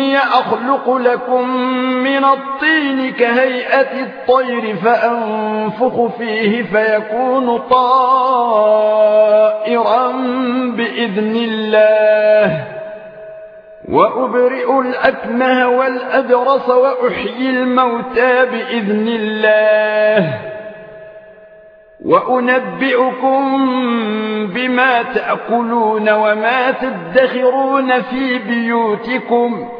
إني أخلق لكم من الطين كهيئة الطير فأنفخ فيه فيكون طائرا بإذن الله. وأبرئ الأكمه والأدرس وأحيي الموتى بإذن الله. وأنبئكم بما تأكلون وما تدخرون في بيوتكم.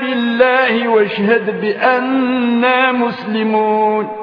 بالله واشهد بأننا مسلمون.